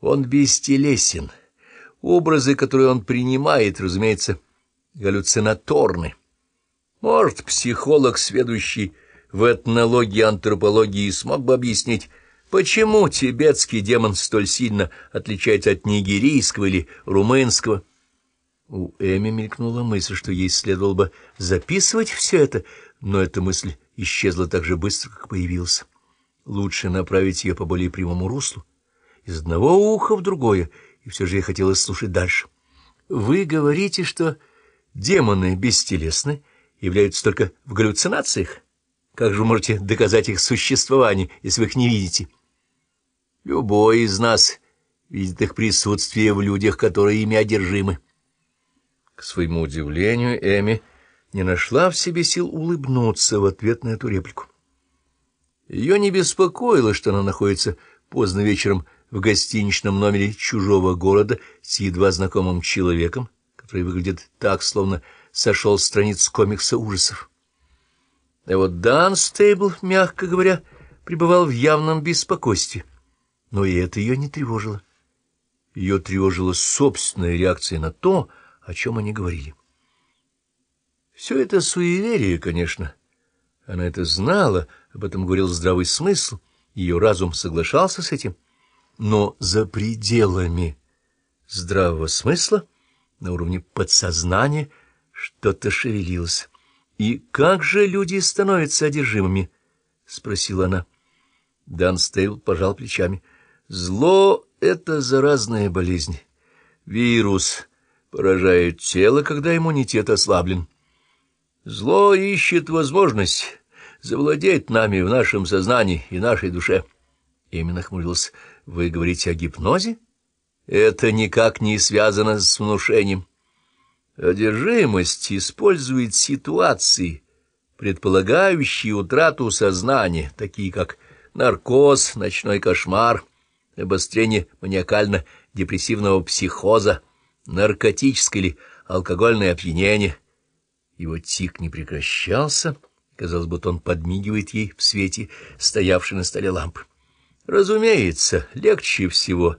Он бестелесен. Образы, которые он принимает, разумеется, галлюцинаторны. Может, психолог, сведущий в этнологии, антропологии, смог бы объяснить, почему тибетский демон столь сильно отличается от нигерийского или румынского. У Эми мелькнула мысль, что ей следовало бы записывать все это, но эта мысль исчезла так же быстро, как появилась. Лучше направить ее по более прямому руслу, из одного уха в другое, и все же ей хотелось слушать дальше. Вы говорите, что демоны бестелесны, являются только в галлюцинациях? Как же вы можете доказать их существование, если вы их не видите? Любой из нас видит их присутствие в людях, которые ими одержимы. К своему удивлению, Эми не нашла в себе сил улыбнуться в ответ на эту реплику. Ее не беспокоило, что она находится поздно вечером в гостиничном номере чужого города с едва знакомым человеком, который выглядит так, словно сошел с страниц комикса ужасов. А вот Дан Стейбл, мягко говоря, пребывал в явном беспокойстве, но и это ее не тревожило. Ее тревожила собственная реакция на то, о чем они говорили. Все это суеверие, конечно. Она это знала, об этом говорил здравый смысл, ее разум соглашался с этим, но за пределами здравого смысла, на уровне подсознания, что-то шевелилось. «И как же люди становятся одержимыми?» — спросила она. Дан Стейл пожал плечами. «Зло — это заразная болезнь. Вирус поражает тело, когда иммунитет ослаблен. Зло ищет возможность завладеть нами в нашем сознании и нашей душе». Именно хмурился. «Вы говорите о гипнозе?» «Это никак не связано с внушением». Одержимость использует ситуации, предполагающие утрату сознания, такие как наркоз, ночной кошмар, обострение маниакально-депрессивного психоза, наркотическое или алкогольное опьянение. Его тик не прекращался, казалось, будто он подмигивает ей в свете стоявшей на столе лампы. Разумеется, легче всего.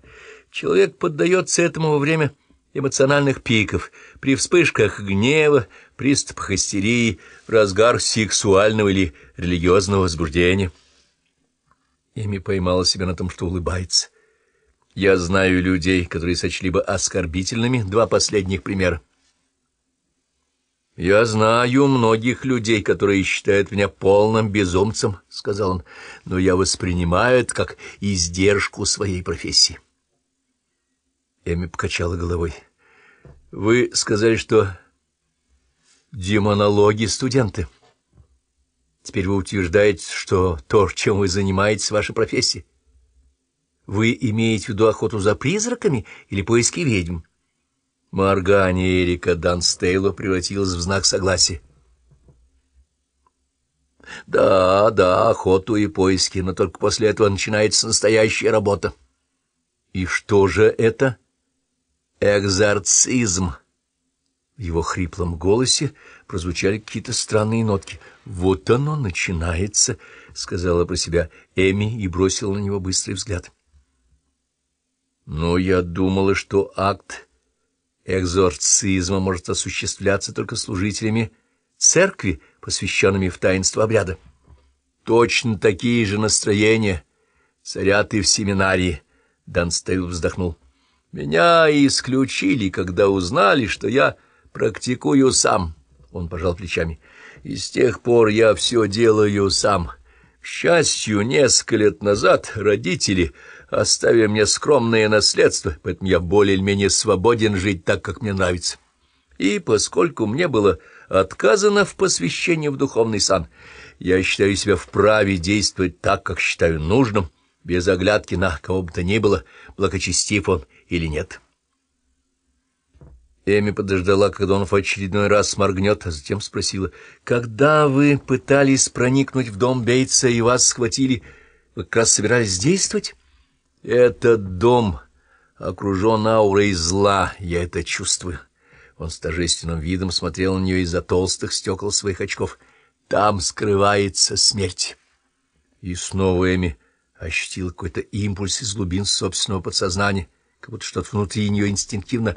Человек поддается этому во время эмоциональных пиков, при вспышках гнева, приступах истерии, разгар сексуального или религиозного возбуждения. Эми поймала себя на том, что улыбается. Я знаю людей, которые сочли бы оскорбительными два последних примера. «Я знаю многих людей, которые считают меня полным безумцем», — сказал он, — «но я воспринимаю это как издержку своей профессии». Эми покачала головой. — Вы сказали, что демонологи студенты. Теперь вы утверждаете, что то, чем вы занимаетесь, ваша профессия. Вы имеете в виду охоту за призраками или поиски ведьм? Моргание Эрика Данстейло превратилась в знак согласия. Да, да, охоту и поиски, но только после этого начинается настоящая работа. И что же это? — «Экзорцизм!» В его хриплом голосе прозвучали какие-то странные нотки. «Вот оно начинается!» — сказала про себя Эми и бросила на него быстрый взгляд. «Но я думала, что акт экзорцизма может осуществляться только служителями церкви, посвященными в таинство обряда. Точно такие же настроения царят и в семинарии», — Данстейл вздохнул. Меня исключили, когда узнали, что я практикую сам. Он пожал плечами. И с тех пор я все делаю сам. К счастью, несколько лет назад родители оставили мне скромное наследство, поэтому я более-менее свободен жить так, как мне нравится. И поскольку мне было отказано в посвящении в духовный сан, я считаю себя вправе действовать так, как считаю нужным, без оглядки на кого бы то ни было, благочестив он или нет. Эми подождала, когда он в очередной раз сморгнет, а затем спросила, «Когда вы пытались проникнуть в дом Бейтса и вас схватили, вы как раз собирались действовать?» «Этот дом окружен аурой зла, я это чувствую». Он с торжественным видом смотрел на нее из-за толстых стекол своих очков. «Там скрывается смерть». И снова Эми ощутила какой-то импульс из глубин собственного подсознания, как будто что-то внутри нее инстинктивно